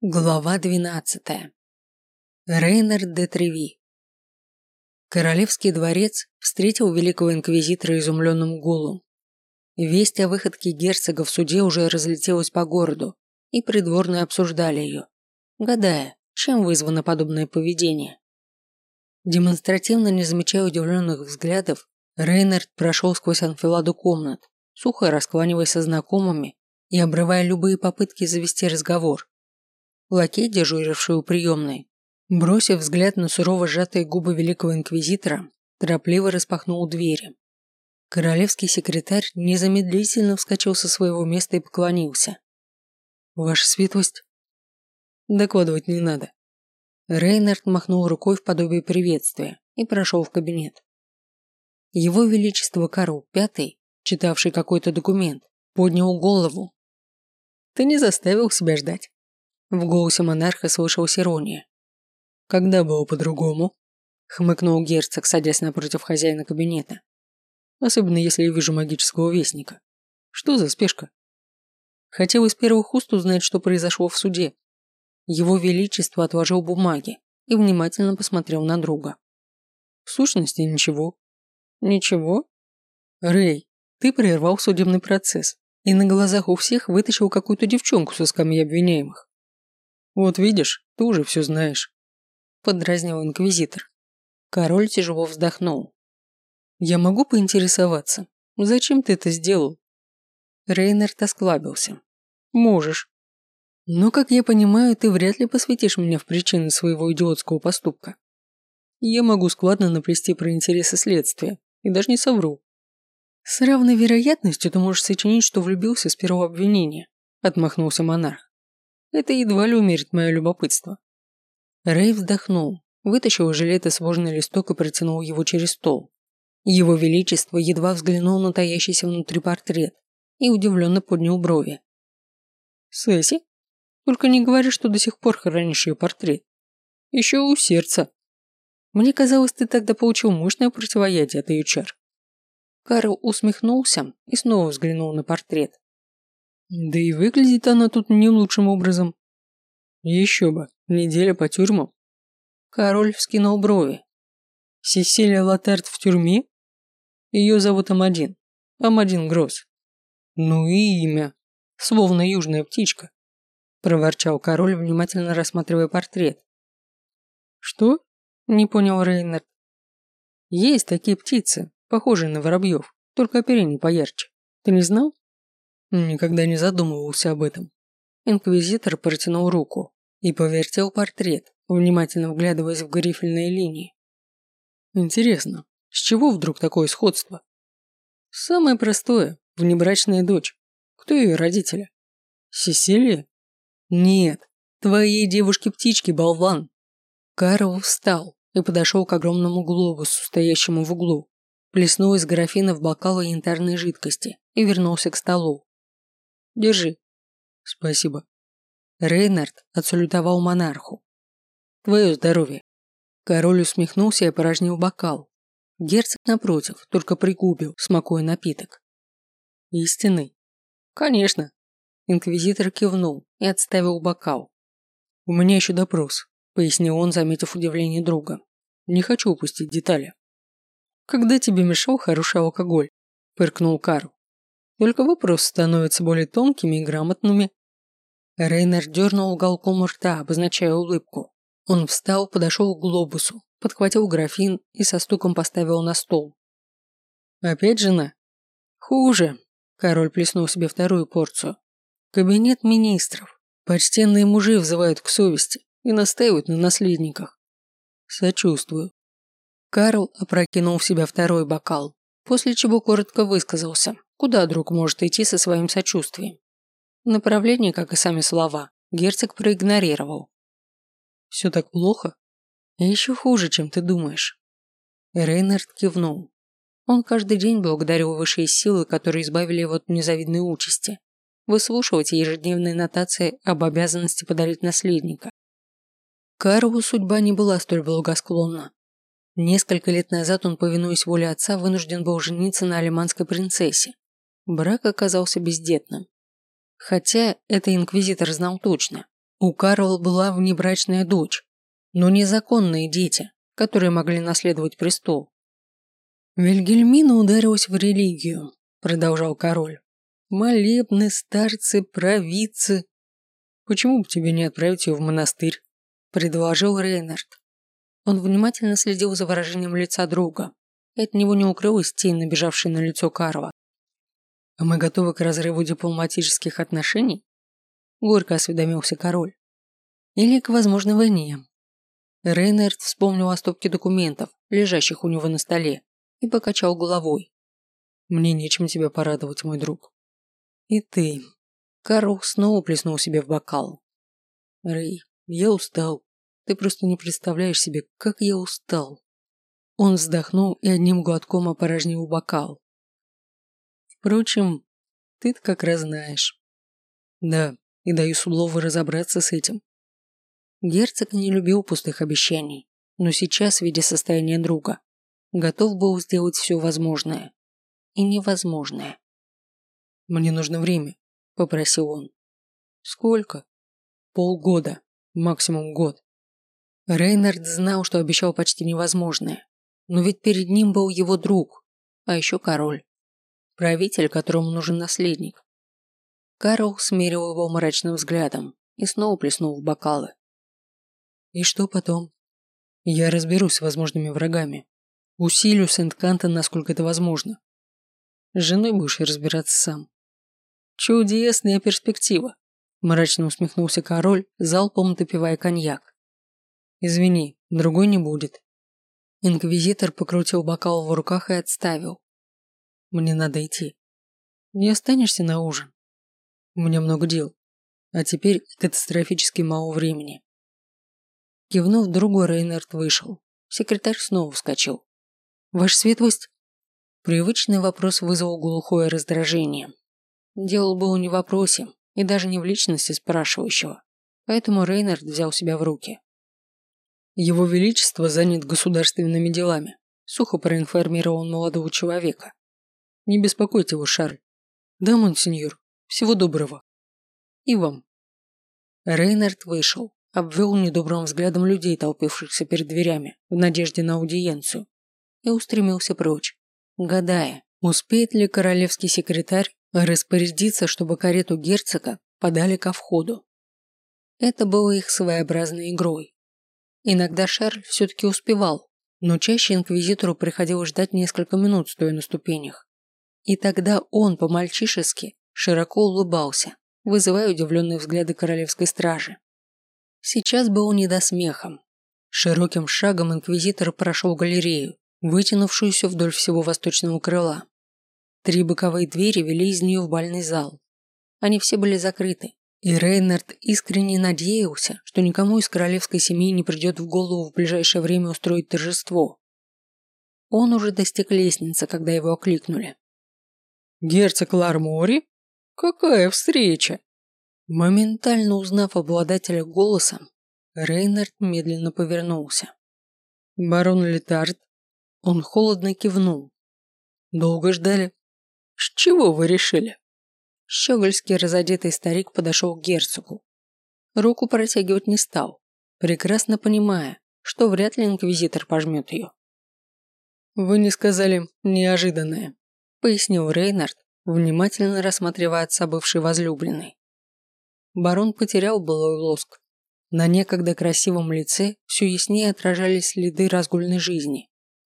Глава двенадцатая. Рейнер де Треви. Королевский дворец встретил великого инквизитора изумленным гулом. Весть о выходке герцога в суде уже разлетелась по городу, и придворные обсуждали ее, гадая, чем вызвано подобное поведение. Демонстративно не замечая удивленных взглядов, Рейнард прошел сквозь анфиладу комнат, сухо раскланиваясь со знакомыми и обрывая любые попытки завести разговор. Лакей, дежуривший у приемной, бросив взгляд на сурово сжатые губы великого инквизитора, торопливо распахнул двери. Королевский секретарь незамедлительно вскочил со своего места и поклонился. «Ваша светлость?» «Докладывать не надо». Рейнард махнул рукой в подобие приветствия и прошел в кабинет. Его Величество Карл V, читавший какой-то документ, поднял голову. «Ты не заставил себя ждать. В голосе монарха слышалась ирония. «Когда было по-другому?» – хмыкнул герцог, садясь напротив хозяина кабинета. «Особенно если я вижу магического вестника. Что за спешка?» Хотел из первых уст узнать, что произошло в суде. Его Величество отложил бумаги и внимательно посмотрел на друга. В сущности, ничего. Ничего? Рэй, ты прервал судебный процесс и на глазах у всех вытащил какую-то девчонку со скамьи обвиняемых. «Вот видишь, ты уже все знаешь», – подразнил инквизитор. Король тяжело вздохнул. «Я могу поинтересоваться, зачем ты это сделал?» Рейнерт осклабился. «Можешь. Но, как я понимаю, ты вряд ли посвятишь меня в причины своего идиотского поступка. Я могу складно наплести про интересы следствия и даже не совру. С равной вероятностью ты можешь сочинить, что влюбился с первого обвинения», – отмахнулся монарх. Это едва ли умерит мое любопытство. Рэй вздохнул, вытащил жилет и сложенный листок и протянул его через стол. Его Величество едва взглянул на таящийся внутри портрет и удивленно поднял брови. «Сесси? Только не говори, что до сих пор хранишь ее портрет. Еще у сердца. Мне казалось, ты тогда получил мощное противоядие от ее чар». Карл усмехнулся и снова взглянул на портрет. Да и выглядит она тут не лучшим образом. Еще бы, неделя по тюрьмам. Король вскинул брови. Сесилия Латарт в тюрьме? Ее зовут Амадин. Амадин Гросс. Ну и имя. Словно южная птичка. Проворчал король, внимательно рассматривая портрет. Что? Не понял Рейнард. Есть такие птицы, похожие на воробьев, только оперение поярче. Ты не знал? Никогда не задумывался об этом. Инквизитор протянул руку и повертел портрет, внимательно вглядываясь в грифельные линии. Интересно, с чего вдруг такое сходство? Самое простое – внебрачная дочь. Кто ее родители? Сесилия? Нет, твоей девушке-птичке, болван. Карл встал и подошел к огромному глобусу, стоящему в углу, плеснул из графина в бокал янтарной жидкости и вернулся к столу. Держи. Спасибо. Рейнард отсалютовал монарху. Твое здоровье. Король усмехнулся и опорожнил бокал. Герцог, напротив, только пригубил, смакуя напиток. Истинный? Конечно. Инквизитор кивнул и отставил бокал. У меня еще допрос, пояснил он, заметив удивление друга. Не хочу упустить детали. Когда тебе мешал хороший алкоголь? Пыркнул Карл. Только вопросы становятся более тонкими и грамотными. Рейнер дернул уголком рта, обозначая улыбку. Он встал, подошел к глобусу, подхватил графин и со стуком поставил на стол. «Опять жена?» «Хуже», – король плеснул себе вторую порцию. «Кабинет министров. Почтенные мужи взывают к совести и настаивают на наследниках. Сочувствую». Карл опрокинул в себя второй бокал, после чего коротко высказался, Куда друг может идти со своим сочувствием? Направление, как и сами слова, герцог проигнорировал. «Все так плохо? Еще хуже, чем ты думаешь». Рейнард кивнул. Он каждый день благодарил высшие силы, которые избавили его от незавидной участи, выслушивать ежедневные нотации об обязанности подарить наследника. Карлу судьба не была столь благосклонна. Несколько лет назад он, повинуясь воле отца, вынужден был жениться на алиманской принцессе, Брак оказался бездетным. Хотя это инквизитор знал точно. У Карла была внебрачная дочь, но незаконные дети, которые могли наследовать престол. Вильгельмина ударилась в религию, продолжал король. Молебны, старцы, провидцы. Почему бы тебе не отправить ее в монастырь? Предложил Рейнард. Он внимательно следил за выражением лица друга. От него не укрылась тень, набежавшая на лицо Карла. «А мы готовы к разрыву дипломатических отношений?» Горько осведомился король. «Или к возможной войне?» Рейнард вспомнил о стопке документов, лежащих у него на столе, и покачал головой. «Мне нечем тебя порадовать, мой друг». «И ты». Карл снова плеснул себе в бокал. «Рэй, я устал. Ты просто не представляешь себе, как я устал». Он вздохнул и одним глотком опорожнил бокал. Впрочем, ты как раз знаешь. Да, и даю слово разобраться с этим. Герцог не любил пустых обещаний, но сейчас, видя состояние друга, готов был сделать все возможное и невозможное. «Мне нужно время», – попросил он. «Сколько?» «Полгода, максимум год». Рейнард знал, что обещал почти невозможное, но ведь перед ним был его друг, а еще король. Правитель, которому нужен наследник. Карл смерил его мрачным взглядом и снова плеснул в бокалы. И что потом? Я разберусь с возможными врагами. Усилю Сент-Кантон, насколько это возможно. С женой будешь разбираться сам. Чудесная перспектива, мрачно усмехнулся король, залпом допивая коньяк. Извини, другой не будет. Инквизитор покрутил бокал в руках и отставил. Мне надо идти. Не останешься на ужин? У меня много дел. А теперь катастрофически мало времени. Кивнув другу, Рейнард вышел. Секретарь снова вскочил. «Ваша светлость?» Привычный вопрос вызвал глухое раздражение. Дело было не в вопросе и даже не в личности спрашивающего, поэтому Рейнард взял себя в руки. «Его Величество занят государственными делами», сухо проинформировал молодого человека. Не беспокойте его, Шарль. Да, монсеньор. Всего доброго. И вам. Рейнард вышел, обвел недобрым взглядом людей, толпившихся перед дверями, в надежде на аудиенцию, и устремился прочь, гадая, успеет ли королевский секретарь распорядиться, чтобы карету герцога подали ко входу. Это было их своеобразной игрой. Иногда Шарль все-таки успевал, но чаще инквизитору приходилось ждать несколько минут, стоя на ступенях. И тогда он по-мальчишески широко улыбался, вызывая удивленные взгляды королевской стражи. Сейчас было не до смеха. Широким шагом инквизитор прошел галерею, вытянувшуюся вдоль всего восточного крыла. Три боковые двери вели из нее в бальный зал. Они все были закрыты, и Рейнард искренне надеялся, что никому из королевской семьи не придет в голову в ближайшее время устроить торжество. Он уже достиг лестницы, когда его окликнули. Герцог Лармори? Какая встреча!» Моментально узнав обладателя голоса, Рейнард медленно повернулся. «Барон Летард?» Он холодно кивнул. «Долго ждали?» «С чего вы решили?» Щегольский разодетый старик подошел к герцогу. Руку протягивать не стал, прекрасно понимая, что вряд ли инквизитор пожмет ее. «Вы не сказали неожиданное», пояснил Рейнард, внимательно рассматривая отца бывшей возлюбленной. Барон потерял былой лоск. На некогда красивом лице все яснее отражались следы разгульной жизни.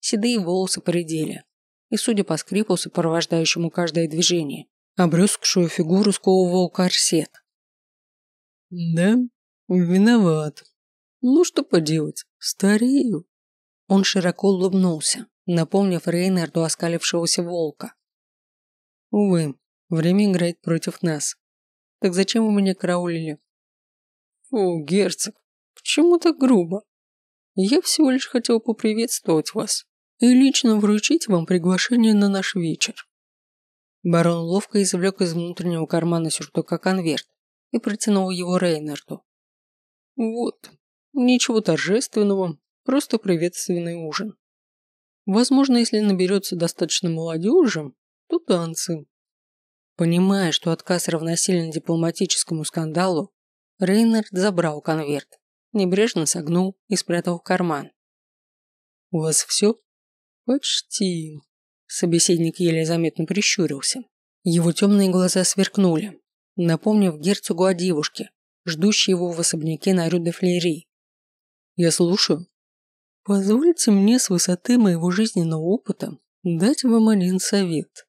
Седые волосы поредели, и, судя по скрипу, сопровождающему каждое движение, обрюзгшую фигуру сковывал корсет. «Да, виноват. Ну что поделать, старею». Он широко улыбнулся, напомнив Рейнарду оскалившегося волка. «Увы, время играет против нас. Так зачем вы меня караулили?» «Фу, герцог, почему так грубо? Я всего лишь хотел поприветствовать вас и лично вручить вам приглашение на наш вечер». Барон ловко извлек из внутреннего кармана сюртука конверт и протянул его Рейнарду. «Вот, ничего торжественного, просто приветственный ужин. Возможно, если наберется достаточно молодежи, то танцы. Понимая, что отказ равносилен дипломатическому скандалу, Рейнард забрал конверт, небрежно согнул и спрятал в карман. «У вас все?» «Почти». Собеседник еле заметно прищурился. Его темные глаза сверкнули, напомнив герцогу о девушке, ждущей его в особняке на Рю де Флери. «Я слушаю». «Позвольте мне с высоты моего жизненного опыта дать вам один совет».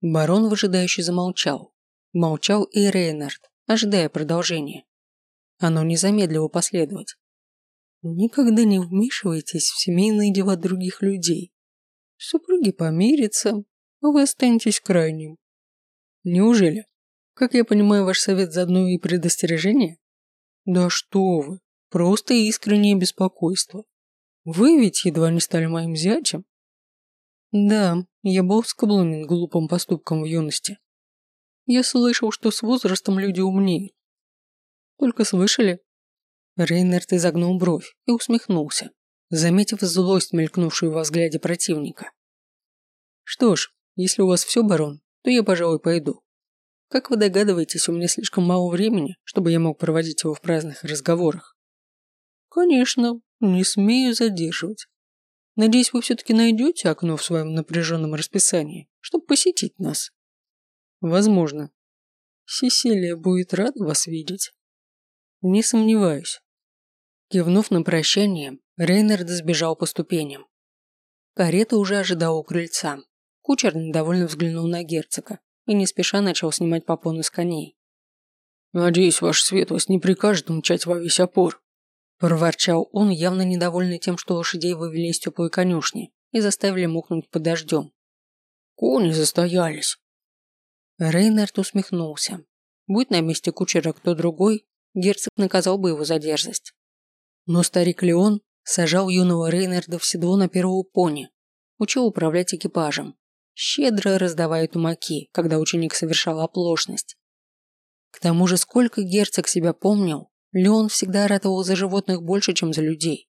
Барон выжидающе замолчал. Молчал и Рейнард, ожидая продолжения. Оно не замедлило последовать. Никогда не вмешивайтесь в семейные дела других людей. Супруги помирятся, а вы останетесь крайним. Неужели? Как я понимаю, ваш совет заодно и предостережение? Да что вы, просто искреннее беспокойство. Вы ведь едва не стали моим зятем. Да, я был склонен к глупым поступкам в юности. Я слышал, что с возрастом люди умнеют. Только слышали? Рейнард изогнул бровь и усмехнулся, заметив злость, мелькнувшую во взгляде противника. Что ж, если у вас все, барон, то я, пожалуй, пойду. Как вы догадываетесь, у меня слишком мало времени, чтобы я мог проводить его в праздных разговорах. Конечно, не смею задерживать. Надеюсь, вы все-таки найдете окно в своем напряженном расписании, чтобы посетить нас. Возможно. Сесилия будет рада вас видеть. Не сомневаюсь. Кивнув на прощание, Рейнард сбежал по ступеням. Карета уже ожидала у крыльца. Кучер недовольно взглянул на герцога и не спеша начал снимать попону с коней. «Надеюсь, ваша светлость не прикажет умчать во весь опор», проворчал он, явно недовольный тем, что лошадей вывели из теплой конюшни и заставили мокнуть под дождем. «Кони застоялись». Рейнард усмехнулся. Будь на месте кучера кто другой, герцог наказал бы его за дерзость. Но старик Леон сажал юного Рейнарда в седло на первого пони, учил управлять экипажем, щедро раздавая тумаки, когда ученик совершал оплошность. К тому же, сколько герцог себя помнил, Леон всегда ратовал за животных больше, чем за людей.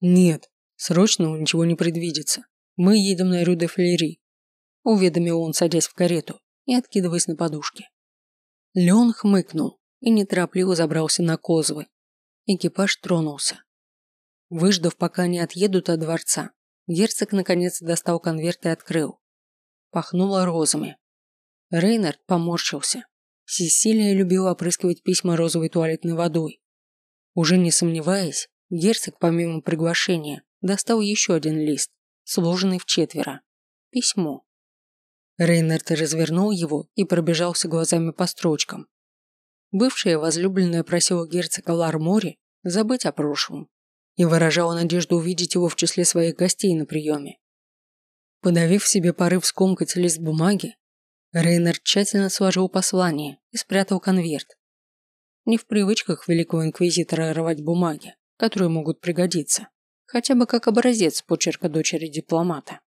«Нет, срочного ничего не предвидится. Мы едем на Рю де Флери», уведомил он, садясь в карету и откидываясь на подушке. Леон хмыкнул и неторопливо забрался на козлы. Экипаж тронулся. Выждав, пока они отъедут от дворца, герцог наконец достал конверт и открыл. Пахнуло розами. Рейнард поморщился. Сесилия любила опрыскивать письма розовой туалетной водой. Уже не сомневаясь, герцог, помимо приглашения, достал еще один лист, сложенный в четверо. Письмо. Рейнард развернул его и пробежался глазами по строчкам. Бывшая возлюбленная просила герцога Лармори забыть о прошлом и выражала надежду увидеть его в числе своих гостей на приеме. Подавив себе порыв скомкать лист бумаги, Рейнер тщательно сложил послание и спрятал конверт. Не в привычках великого инквизитора рвать бумаги, которые могут пригодиться, хотя бы как образец почерка дочери дипломата.